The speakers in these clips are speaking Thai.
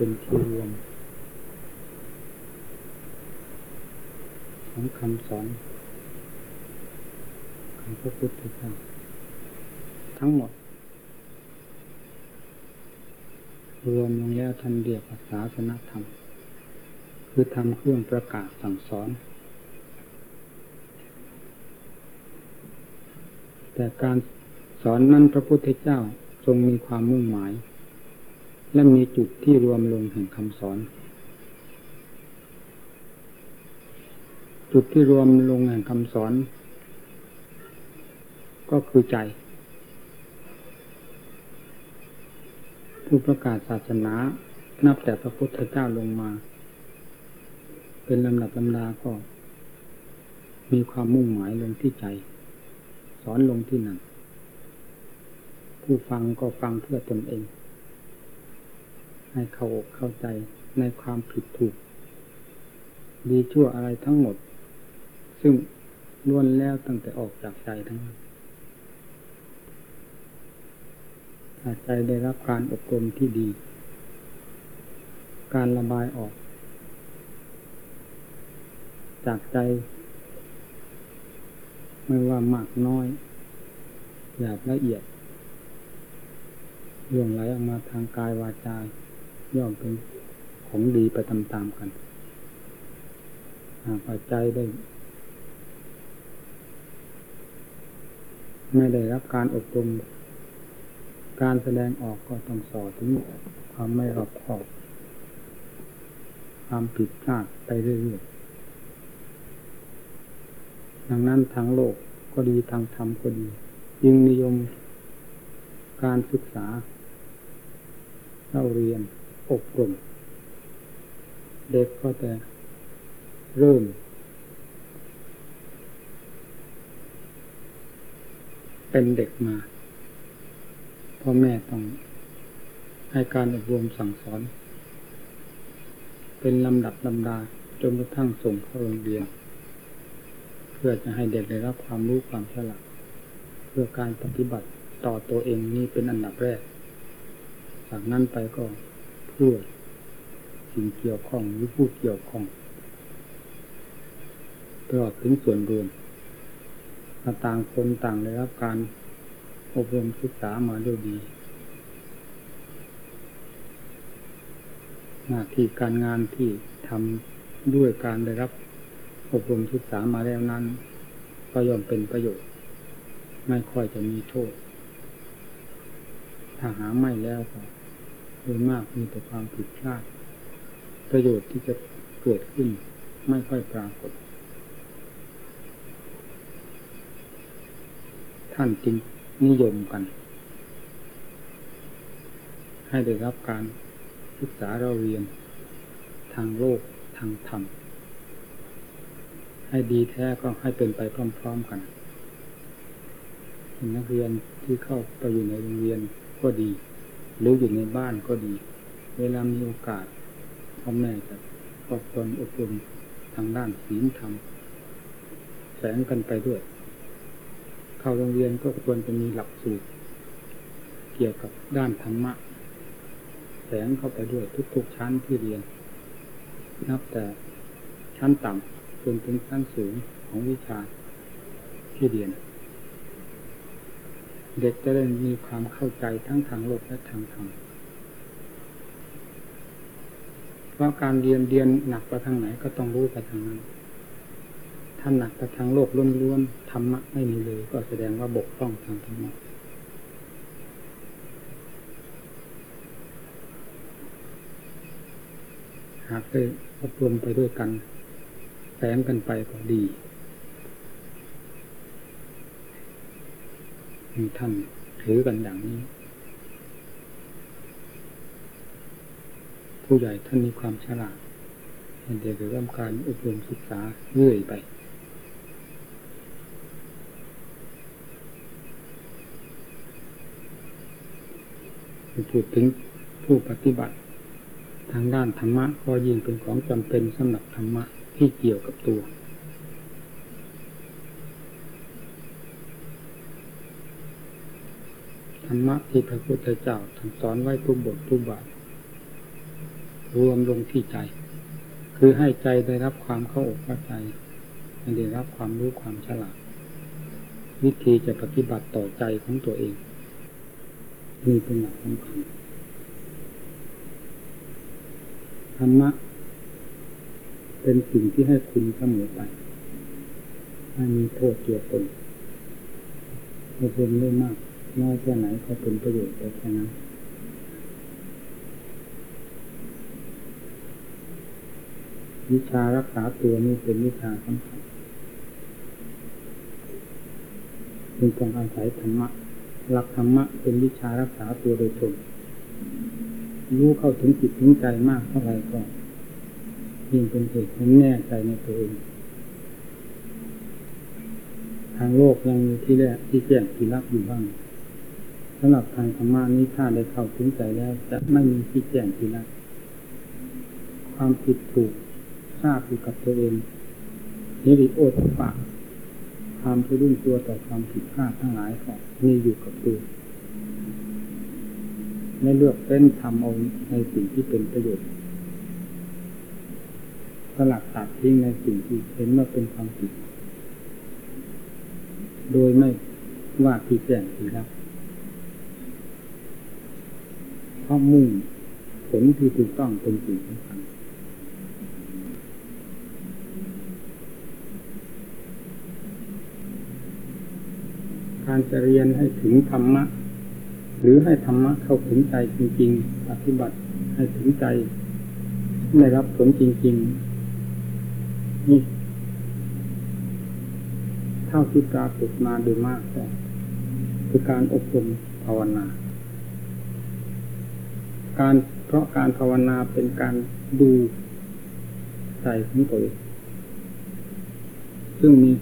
เป็นที่รวมของคำสอนของพระพุทธเจ้าทั้งหมด รวมลงแล้วท่านเรียกว่าศาสนธรรม คือทำเครื่องประกาศสั่งสอน แต่การสอนนั้นพระพุทธเจ้าทรงมีความมุ่งหมาย และมีจุดที่รวมลงแห่งคำสอน จุดที่รวมลงแห่งคำสอน ก็คือใจ ผู้ประกาศศาสนานับแต่พระพุทธเจ้าลงมา เป็นลำดับลำดาก็ มีความมุ่งหมายลงที่ใจ สอนลงที่นั่นผู้ฟังก็ฟังเพื่อตนเอง ให้เข้าอกเข้าใจในความผิดถูก ดีชั่วอะไรทั้งหมด ซึ่งล้วนแล้วตั้งแต่ออกจากใจทั้งนั้นถ้าใจได้รับการอบรมที่ดี การระบายออก จากใจ ไม่ว่ามากน้อยหยาบละเอียดล่วงไหลออกมาทางกายวาจา ย่อมเป็นของดีไปตามๆกันหากใจได้ ไม่ได้รับการอบรม การแสดงออกก็ต้องสอถึงความไม่รอบคอบ ความผิดพลาดไปเรื่อยๆดังนั้นทางโลกก็ดีทางธรรมก็ดี ยิ่งนิยมการศึกษาเล่าเรียน อบรม เด็กก็แต่เริ่ม เป็นเด็กมาพ่อแม่ต้องให้การอบรมสั่งสอน เป็นลำดับลำดาจนกระทั่งส่งเข้าโรงเรียน เพื่อจะให้เด็กได้รับความรู้ความฉลาดเพื่อการปฏิบัติต่อตัวเองนี่เป็นอันดับแรก จากนั้นไปก็ พื่อสิ่งเกี่ยวข้องหรือผู้เกี่ยวข้องตลอดถึงส่วนรวมต่างคนต่างได้รับการอบรมศึกษามาด้วยดี หน้าที่การงานที่ทำด้วยการได้รับอบรมศึกษามาแล้วนั้น ก็ย่อมเป็นประโยชน์ ไม่ค่อยจะมีโทษ ถ้าหาไม่แล้วก็ โดยมากมีแต่ความผิดพลาด ประโยชน์ที่จะเกิดขึ้นไม่ค่อยปรากฏ ท่านจึงนิยมกัน ให้ได้รับการศึกษาเราเรียน ทางโลกทางธรรม ให้ดีแท้ก็ให้เป็นไปพร้อมๆกันนักเรียนที่เข้าไปอยู่ในโรงเรียนก็ดี หรืออยู่ในบ้านก็ดี เวลามีโอกาสพ่อแม่จะอบรมอบรมทางด้านศีลธรรมแสงกันไปด้วย เข้าโรงเรียนก็ควรจะมีหลักสูตร เกี่ยวกับด้านธรรมะ แสงเข้าไปด้วยทุกๆชั้นที่เรียน นับแต่ชั้นต่ำจนถึงชั้นสูงของวิชาที่เรียน เด็กจะได้มีความเข้าใจทั้งทางโลกและทางธรรมเพราะการเรียนเรียนหนักไปทางไหนก็ต้องรู้ไปทางนั้นถ้าหนักไปทางโลกล้วนๆธรรมะไม่มีเลยก็แสดงว่าบกพร่องทางธรรมะหากได้อบรมไปด้วยกันแฝงกันไปก็ดี มีท่านถือกันอย่างนี้ ผู้ใหญ่ท่านมีความฉลาดเด็กๆเริ่มการอบรมศึกษาเรื่อยไป พูดถึงผู้ปฏิบัติ ทางด้านธรรมะก็ยิ่งเป็นของจำเป็นสำหรับธรรมะที่เกี่ยวกับตัว ธรรมะที่พระพุทธเจ้าท่านสอนไว้ทุกบททุกบาทรวมลงที่ใจ คือให้ใจได้รับความเข้าอกเข้าใจได้รับความรู้ความฉลาด วิธีจะปฏิบัติต่อใจของตัวเองนี่เป็นหลักสำคัญธรรมะเป็นสิ่งที่ให้คุณเสมอไปไม่มีโทษเกี่ยวตนไม่เป็นไม่มาก น้อยแค่ไหนก็เป็นประโยชน์แต่แค่นั้นวิชารักษาตัวนี้เป็นวิชาสำคัญจึงต้องอาศัยธรรมะ หลักธรรมะเป็นวิชารักษาตัวโดยตรงรู้เข้าถึงจิตถึงใจมากเท่าไรก็ยิ่งเป็นเหตุให้แน่ใจในตัวเองทางโลกยังมีที่แรกที่แจ้งที่รับอยู่บ้าง สำหรับทางธรรมะนี้ถ้าได้เข้าถึงใจแล้ว จะไม่มีที่แจ้งที่รับความผิดถูกทราบอยู่กับตัวเองนิริโอตปะความทุรุ่งตัวต่อความผิดพลาดทั้งหลายก็มีอยู่กับตัวไม่เลือกเป็นทำเอาในสิ่งที่เป็นประโยชน์สลักตัดทิ้งในสิ่งที่เห็นว่าเป็นความผิด โดยไม่ว่าที่แจ้งที่รับ เพราะมุ่งผลที่ถูกต้องเป็นสิ่งสำคัญการจะเรียนให้ถึงธรรมะ หรือให้ธรรมะเข้าถึงใจจริง ๆ ปฏิบัติให้ถึงใจได้รับผลจริง ๆ นี่เท่าที่ปรากฏมาโดยมากก็คือการอบรมภาวนา การเพราะการภาวนาเป็นการดูใจของตัวเองซึ่งมี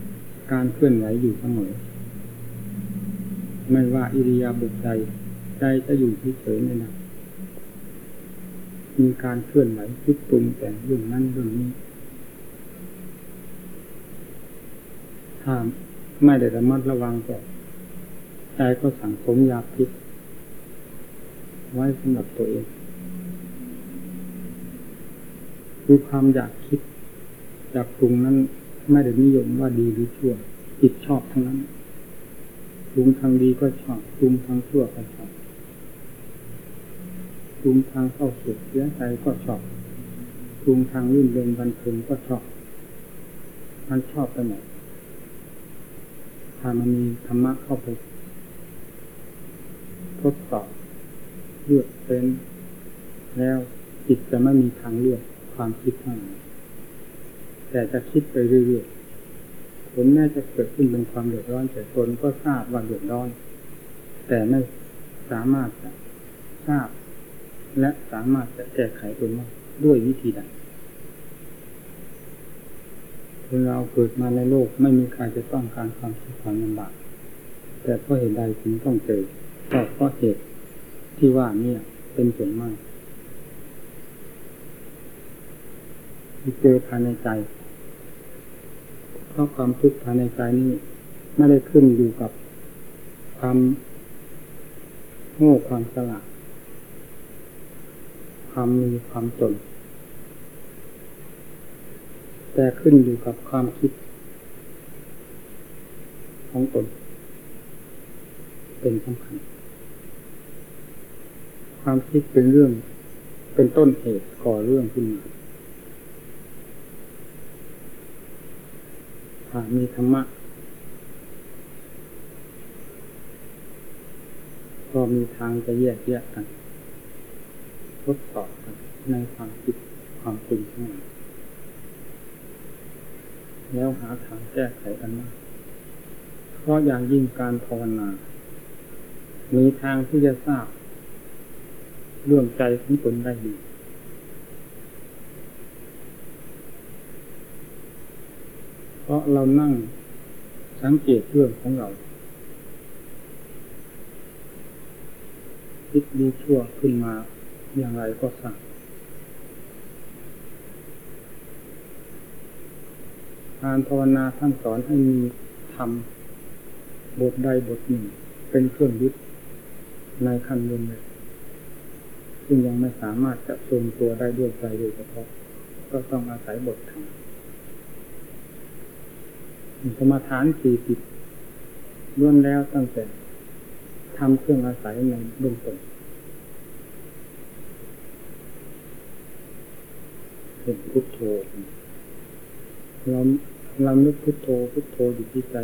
การเคลื่อนไหวอยู่เสมอไม่ว่าอิริยาบถใจใจจะอยู่เฉยๆไม่นะมีการเคลื่อนไหวคิดปรุงแต่งเรื่องนั้นเรื่องนี้ถ้าไม่ได้ระมัดระวังก็ใจก็สั่งสมยาพิษ ไว้สำหรับตัวเอง คือความอยากคิดอยากปรุงนั้นไม่ได้นิยมว่าดีหรือชั่วจิตชอบทั้งนั้นปรุงทางดีก็ชอบปรุงทางชั่วก็ชอบปรุงทางเข้าสุขเสียใจก็ชอบปรุงทางรื่นเริงบันเทิงก็ชอบ มันชอบไปหมดถ้ามันมีธรรมะเข้าไปทดสอบ เลือกเป็นแล้วจิตจะไม่มีทางเลือกความคิดทั้งนั้นแต่จะคิดไปเรื่อยผลแม้จะเกิดขึ้นเป็นความเดือดร้อนแต่ตนก็ทราบว่าเดือดร้อน แต่ไม่สามารถจะทราบ และสามารถจะแก้ไขตนได้ด้วยวิธีใดคนเราเกิดมาในโลกไม่มีใครจะต้องการความสุกข์ความลำบาก แต่เพราะเหตุใดถึงต้องเจอก็เพราะเหตุ ที่ว่านี่เป็นส่วนมากที่เจอภายในใจ เพราะความทุกข์ภายในใจนี้ไม่ได้ขึ้นอยู่กับความโง่ความสลาดความมีความจนแต่ขึ้นอยู่กับความคิด ของตนเป็นสำคัญ ความคิดเป็นเรื่อง เป็นต้นเหตุก่อเรื่องขึ้นมาามีธรรมะก็มีทางจะแยกแยกกันทดสอบกันในความคิดความจริงทั้งหมดแล้วหาทางแก้ไขกันมาเพราะอย่างยิ่งการภาวนา มีทางที่จะทราบ รื่องใจของตนได้ดีเพราะเรานั่งสังเกตเรื่องของเรา คิดดีชั่วขึ้นมาอย่างไรก็สั่งการภาวนาท่านสอนให้มีทำบทใดบทหนึ่งเป็นเครื่องยึดในขั้นบนเลย ซึ่งยังไม่สามารถจะทรงตัวได้ด้วยใจโดยเฉพาะ ก็ต้องอาศัยบทธรรมสมาทานสี่สิบล้วนแล้วตั้งแต่ทำเครื่องอาศัยในเบื้องต้นเป็นพุทโธเราเรานึกพุทโธพุทโธอยู่ที่ใจ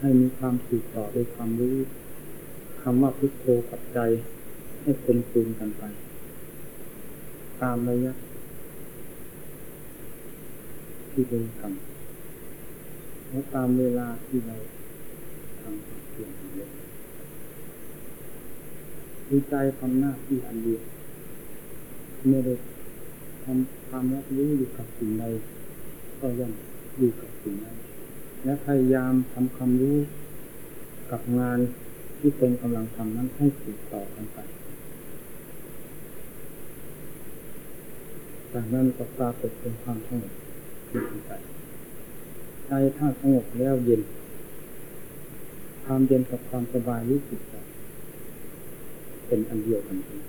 ให้มีความสืบต่อโดยความรู้คำว่าพุทโธกับใจ ให้เป็นคืนกันไป ตามระยะที่เราทำและตามเวลาที่เราทำความเพียรเลยดีใจทำหน้าที่อันเดียวเมื่อได้ทำความรับรู้อยู่กับสิ่งใดก็ย่อมอยู่กับสิ่งนั้น และพยายามทำความรู้กับงานที่ตนกำลังทำนั้นให้สืบต่อกันไป จากนั้นก็ปรากฏเป็นความสงบอยู่ใจใจถ้าสงบแล้วเย็น ความเย็นกับความสบายรู้สึกใจเป็นอันเดียวกันเอง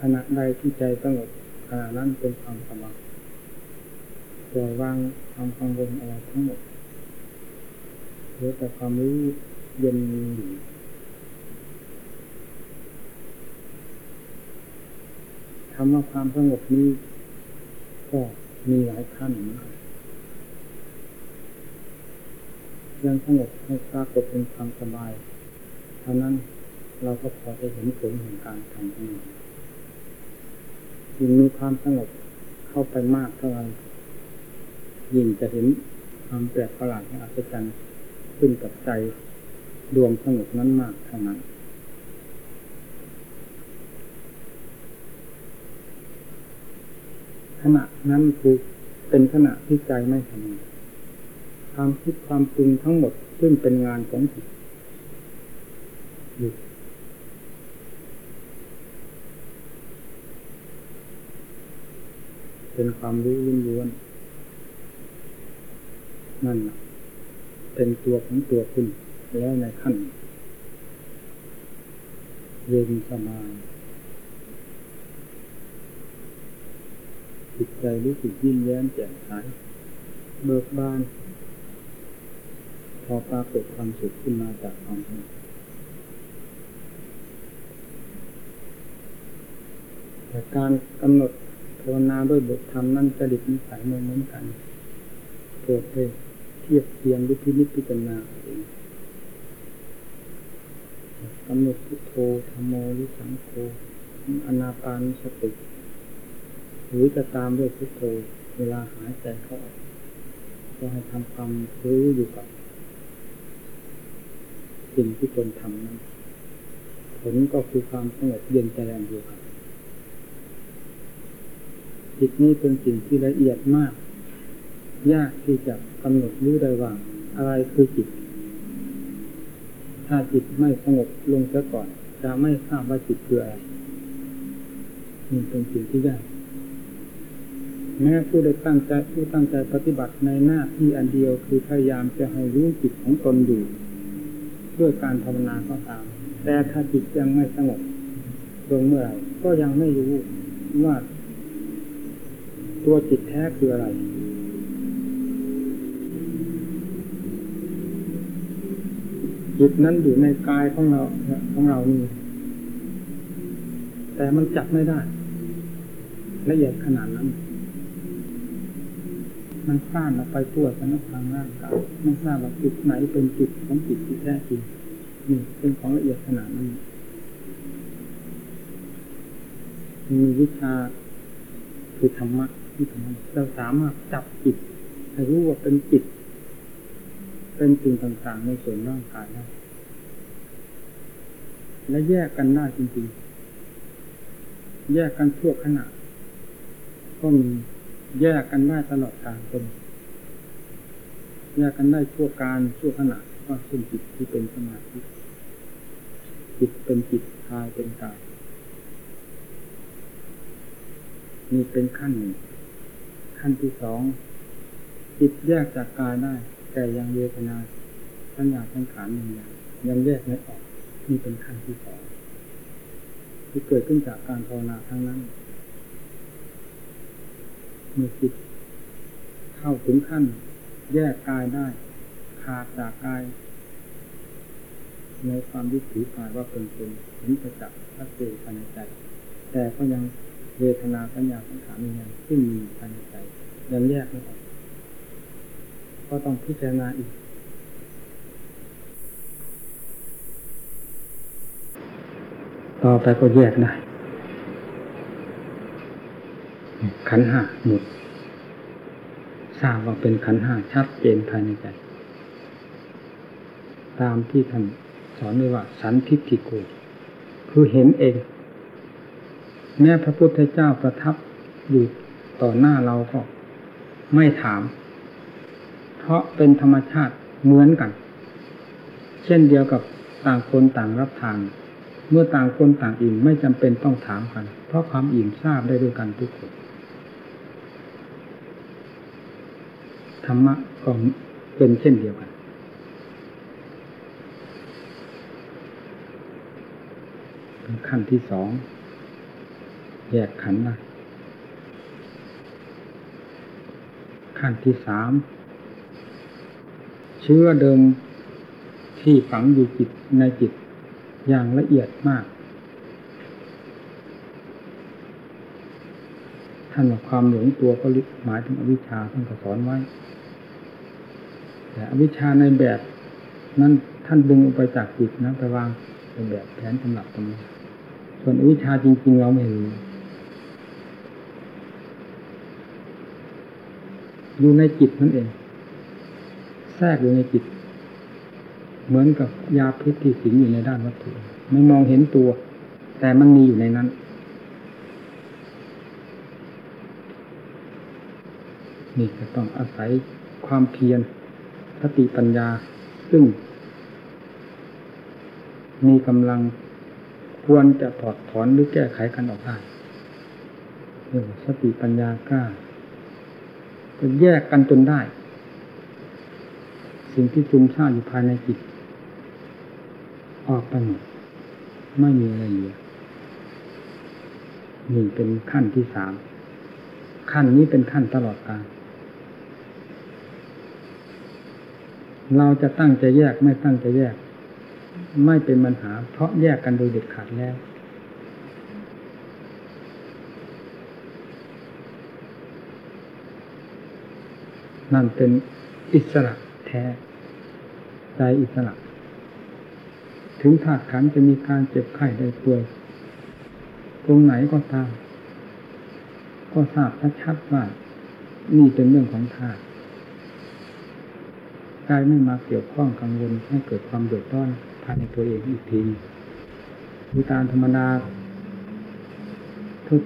ขณะใดที่ใจสงบขณะนั้นเป็นความสบายปล่อยวางความกังวลอะไรทั้งหมดเหลือแต่ความรู้ เย็นอยู่คำว่าความสงบนี้ ก็มีหลายขั้นนกันยังสงบให้ปรากฏเป็นความสบายเท่านั้นเราก็พอจะเห็นผลแห่งการทำของเรายิ่งมีความสงบเข้าไปมากเท่าไรยิ่งจะเห็นความแปลกประหลาดและอัศจรรย์ขึ้นกับใจ ดวงสงบนั้นมากเท่านั้น ขณะนั้นคือเป็นขณะที่ใจไม่ทำงานความคิดความปรุงทั้งหมดซึ่งเป็นงานของจิตหยุดเป็นความรู้ล้วนๆนั่นเป็นตัวของตัวคุณ แล้วในขั้นเย็นสบายจิตใจรู้สึกยิ้มแย้มแจ่มใสเบิกบาน พอปรากฏความสุขขึ้นมาจากความสงบแต่การกำหนดภาวนาด้วยบทธรรมนั้นจริตนิสัยไม่เหมือนกันโปรดเลยเทียบเทียงด้วยพินิจพิจารณาเอง กำหนดพุทโธธรรมโมหรือสังโฆอนาปานสติ หรือจะตามด้วยพุทโธเวลาหายใจเข้าออกก็ให้ทำความรู้อยู่กับสิ่งที่ตนทำนั้นผลก็คือความสงบเย็นใจแรงเดียวกันจิตนี้เป็นสิ่งที่ละเอียดมาก ยากที่จะกำหนดรู้ได้ว่า อะไรคือจิต ถ้าจิตไม่สงบลงซะก่อน จะไม่ทราบว่าจิตคืออะไรนี่เป็นสิ่งที่ยากแม้ผู้ได้ตั้งใจผู้ตั้งใจปฏิบัติในหน้าที่อันเดียวคือพยายามจะให้รู้จิตของตนอยู่ด้วยการภาวนาก็ตาม แต่ถ้าจิตยังไม่สงบลงเมื่อไหร่ก็ยังไม่รู้ว่าตัวจิตแท้คืออะไร จิตนั้นอยู่ในกายของเราของเรานี่แต่มันจับไม่ได้ ละเอียดขนาดนั้น มันสร้างออกไปทั่วสารพังร่างกายไม่ทราบว่าจุดไหนเป็นจุดของจิตที่แท้จริงนี่เป็นของละเอียดขนาดนั้นมีวิชาคือธรรมะที่ทำเราสามารถจับจิตให้รู้ว่าเป็นจิต เป็นสิ่งต่างๆในส่วนร่างกายได้และแยกกันได้จริงๆ แยกกันทั่วขณะก็มีแยกกันได้ตลอดการเป็นแยกกันได้ทั่วการทั่วขณะว่าเป็นจิตที่เป็นสมาธิจิตเป็นจิตกายเป็นกายนี่เป็นขั้นหนึ่งขั้นที่สองจิตแยกจากกายได้ แต่ยังเวทนาสัญญาสังขารยังอยังยังแยกไม่ออกนี่เป็นขั้นที่สองที่เกิดขึ้นจากการภาวนาทั้งนั้นเมื่อจิตเข้าถึงขั้น แยกกายได้ขาดจากกายในความยึดถือกายว่าเป็นตนเห็นประจักษ์ชัดเจนภายในใจ แต่ก็ยังเวทนาสัญญาสังขารยังที่มีภายในใจยังแยกไม่ออก ก็ต้องพิจารณาอีก ต่อไปก็แยกได้ ขันห้าหมด ทราบว่าเป็นขันห้าชัดเจนภายในใจ ตามที่ท่านสอนไว้ว่า สันทิฏฐิโก คือเห็นเอง แม้พระพุทธเจ้าประทับอยู่ต่อหน้าเราก็ไม่ถาม เพราะเป็นธรรมชาติเหมือนกัน เช่นเดียวกับต่างคนต่างรับทาน เมื่อต่างคนต่างอิ่มไม่จำเป็นต้องถามกัน เพราะความอิ่มทราบได้ด้วยกันทุกคน ธรรมะก็เป็นเช่นเดียวกัน ขั้นที่สองแยกขันธ์ขั้นที่สาม ชื้อเดิมที่ฝังอยู่จิตในจิตอย่างละเอียดมากท่านบอกความหลงตัวก็หมายถึงอวิชชาท่านก็สอนไว้ แต่อวิชชาในแบบนั้นท่านดึงออกไปจากจิตนะไปวางเป็นแบบแผนสำหรับตรงนี้ส่วนอวิชชาจริง ๆ เราไม่รู้อยู่ในจิตนั่นเอง แทรกอยู่ในจิต เหมือนกับยาพิษที่สิงอยู่ในด้านวัตถุไม่มองเห็นตัว แต่มันมีอยู่ในนั้น นี่จะต้องอาศัยความเพียรสติปัญญา ซึ่ง มีกำลังควรจะถอดถอนหรือแก้ไขกันออกได้เรียกว่าสติปัญญากล้าก็แยกกันจนได้ สิ่งที่จุมซ่านอยู่ภายในจิต ออกไปหมดไม่มีอะไรเหลือนี่เป็นขั้นที่สาม ขั้นนี้เป็นขั้นตลอดกาลเราจะตั้งใจแยกไม่ตั้งใจแยก ไม่เป็นปัญหา เพราะแยกกันโดยเด็ดขาดแล้ว นั่นเป็นอิสระแท้ ใจอิสระ ถึงธาตุขันจะมีการเจ็บไข้ได้ป่วย ตรงไหนก็ตาม ก็ทราบชัดๆว่า นี่เป็นเรื่องของธาตุกายไม่มาเกี่ยวข้องกังวลให้เกิดความเดือดร้อนภายในตัวเองอีกทีดูตามธรรมดา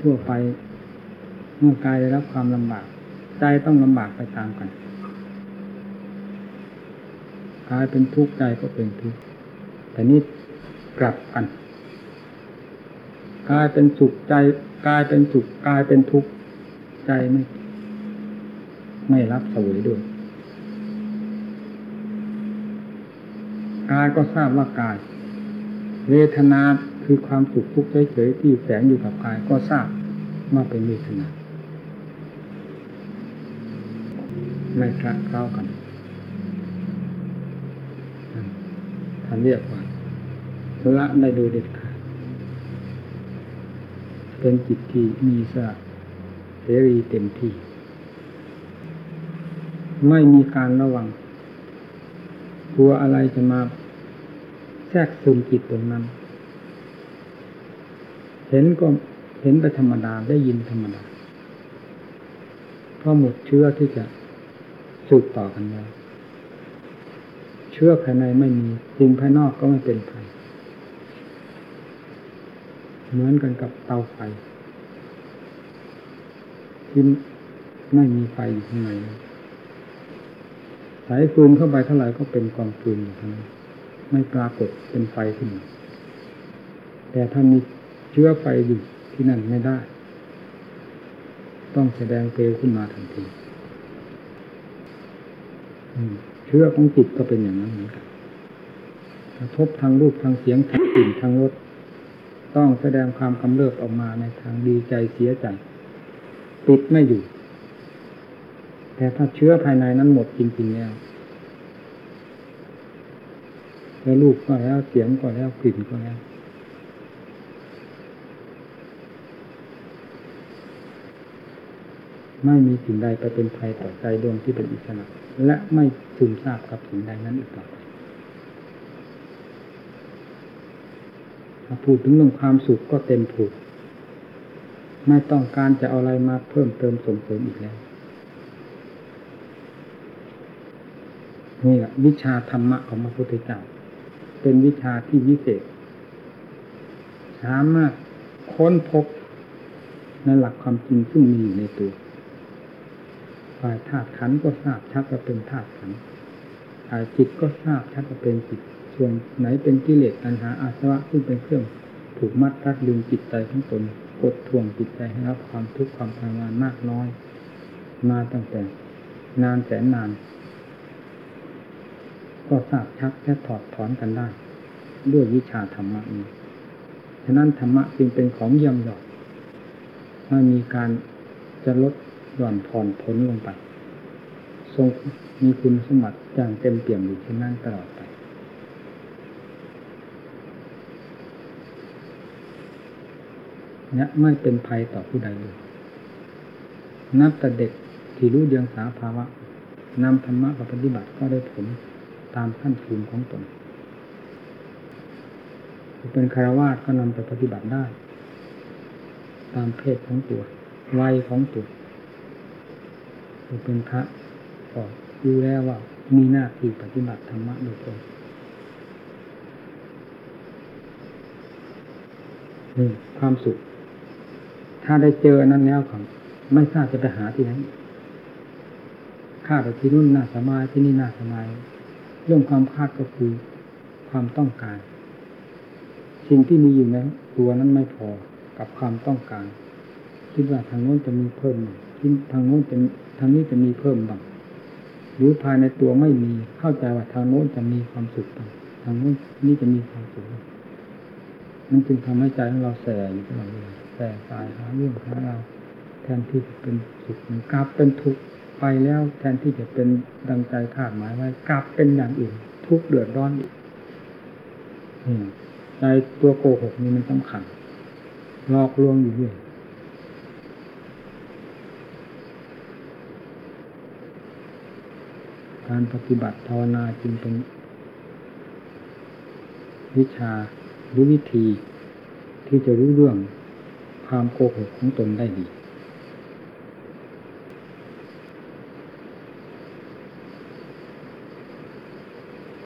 ทั่วๆไปเมื่อกายได้รับความลำบาก ใจต้องลำบากไปตามกัน กายเป็นทุกข์ใจก็เป็นทุกข์แต่นี่กลับกันกายเป็นสุขใจกายเป็นสุขกายเป็นทุกข์ใจไม่ไม่รับสวยด้วยกายก็ทราบว่ากาย เวทนาคือความสุขทุกข์เฉยๆที่แฝงอยู่กับกายก็ทราบว่าเป็นเวทนาไม่คละเคล้ากัน ท่านเรียกว่าละได้โดยเด็ดขาดเป็นจิตที่มีสระเสรีเต็มที่ ไม่มีการระวัง กลัวอะไรจะมาแทรกซึมจิตตรงนั้น เห็นก็เห็นไปธรรมดาได้ยินธรรมดาเพราะหมดเชื้อที่จะสืบต่อกันแล้ว ชื้อภายในไม่มีสิ่งภายนอกก็ไม่เป็นภัยเหมือนกันกับเตาไฟที่ไม่มีไฟอยู่ข้างในสายฟืนเข้าไปเท่าไหร่ก็เป็นกองฟืนอยู่ทั้งนั้นไม่ปรากฏเป็นไฟขึ้นมาแต่ถ้ามีเชื้อไฟอยู่ที่นั่นไม่ได้ ต้องแสดงเปลวขึ้นมาทันที อืม ชื้อของจิตก็เป็นอย่างนั้นเหมือนกันกระทบทางรูปทางเสียงทางกลิ่นทางรสต้องแสดงความกำเริบออกมาในทางดีใจเสียใจปิดไม่อยู่ แต่ถ้าเชื้อภายในนั้นหมดจริงๆแล้วแล้วรูปก็แล้วเสียงก็แล้วกลิ่นก็แล้วไม่มีสิ่งใดไปเป็นภัยต่อใจดวงที่เป็นอิสระ และไม่ซึมซาบกับสิ่งใดนั้นอีกต่อไปถ้าพูดถึงเรื่องความสุขก็เต็มผูกไม่ต้องการจะเอาอะไรมาเพิ่มเติมส่งเสริมอีกแล้วนี่แหละวิชาธรรมะของพระพุทธเจ้า เป็นวิชาที่วิเศษ สามารถค้นพบในหลักความจริงซึ่งมีอยู่ในตัว ฝ่ายธาตุขันก็ทราบชัดว่าเป็นธาตุขันฝ่ายจิตก็ทราบชัดว่าเป็นจิต ส่วนไหนเป็นกิเลสตัณหาอาสวะซึ่งเป็นเครื่องผูกมัดรัดดึงจิตใจของตนกดท่วงจิตใจให้รับความทุกข์ความทรมานมากน้อย มาตั้งแต่ นานแสนนาน ก็ทราบชัดและถอดถอนกันได้ ด้วยวิชาธรรมะนี้ฉะนั้นธรรมะจึงเป็นของเยี่ยมยอดไม่มีการจะลด ย่อนผ่อนพ้นลงไป ทรงมีคุณสมบัติอย่างเต็มเปี่ยมอยู่เช่นนั้นตลอดไป เนี่ยไม่เป็นภัยต่อผู้ใดเลย นับแต่เด็กที่รู้เดียงสาภาวะนำธรรมะกับปฏิบัติก็ได้ผลตามขั้นภูมิของตนเป็นคารวาสก็นำไปปฏิบัติได้ ตามเพศของตัววัยของตัว เป็นพระก็รู้แล้วว่ามีหน้าที่ปฏิบัติธรรมะโดยตรงนี่ความสุข ถ้าได้เจอนั้นแล้วครับไม่ทราบจะไปหาที่ไหนคาดที่นู่นน่าสบายที่นี่น่าสบายเรื่องความคาดก็คือความต้องการ สิ่งที่มีอยู่ในตัวนั้นไม่พอกับความต้องการคิดว่าทางโน้นจะมีเพิ่มคิดทางโน้นจะางนี้จะมีเพิ่มบ้างหรือภายในตัวไม่มีเข้าใจว่าทางโน้นจะมีความสุขบ้างทางโน้นนี่จะมีความสุขนั่นจึงทำให้ใจของเราแสบอยู่ตลอดเวลาแสสายหาเรื่องหาเราแทนที่จะเป็นสุขมันกลับเป็นทุกข์ไปแล้วแทนที่จะเป็นดังใจคาดหมายไว้กลับเป็นอย่างอื่น ทุกข์เดือดร้อนอีกใจตัวโกหกนี่มันสำคัญหลอกลวงอยู่เรื่อย การปฏิบัติภาวนาจึงเป็นวิชาหรือวิธีที่จะรู้เรื่องความโกหกของตนได้ดี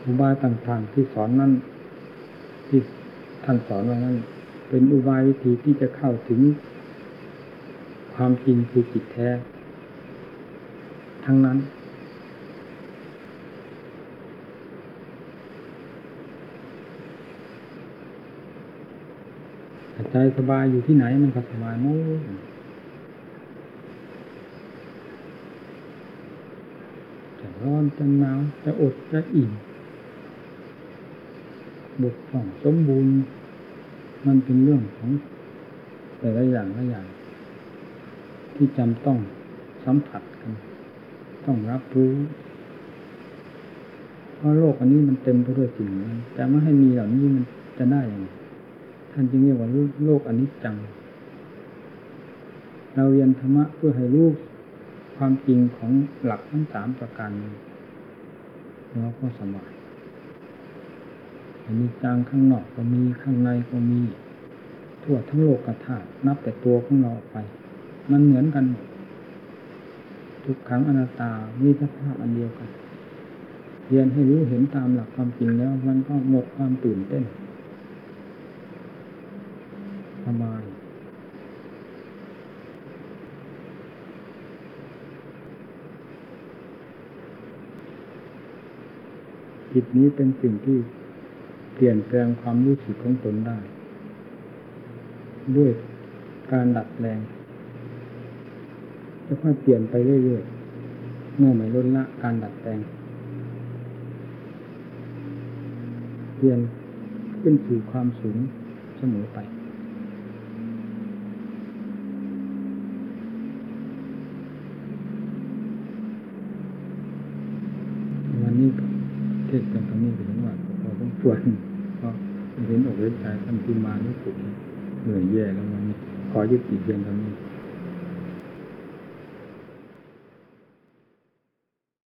อุบายต่างๆที่สอนนั้นที่ท่านสอนไว้นั้น เป็นอุบายวิธีที่จะเข้าถึงความจริงคือจิตแท้ ทั้งนั้น ใจสบายอยู่ที่ไหนมันก็สบายหมดจะร้อนจะหนาวจะอดจะอิ่มบกพร่องสมบูรณ์ มันเป็นเรื่องของแต่ละอย่างละอย่าง ที่จำต้องสัมผัสกัน ต้องรับรู้เพราะโลกอันนี้มันเต็มไปด้วยสิ่งนั้นแต่ไม่ให้มีเหล่านี้มันจะได้อย่างไร ท่านจึงเรียกว่าโลกอนิจจัง เราเรียนธรรมะเพื่อให้รู้ความจริงของหลักทั้งสามประการนี้เราก็สบายอนนี้จังข้างนอกก็มีข้างในก็มี ทั่วทั้งโลกกระถานับแต่ตัวของเราไป มันเหมือนกัน ทุกครั้งอนัตตามีสภาพอันเดียวกัน เรียนให้รู้เห็นตามหลักความจริงแล้ว มันก็หมดความตื่นเต้น จิตนี้เป็นสิ่งที่เปลี่ยนแปลงความรู้สึกของตนได้ ด้วยการดัดแปลงจะค่อยเปลี่ยนไปเรื่อยๆเมื่อไม่ล้นละการดัดแปลง เปลี่ยนขึ้นสู่ความสูงเสมอไป ต้องควรเพราะเห็นอกเห็นใจท่านที่มานี่สุดเหนื่อยแย่แล้วมันขอยุติเพียงเท่านี้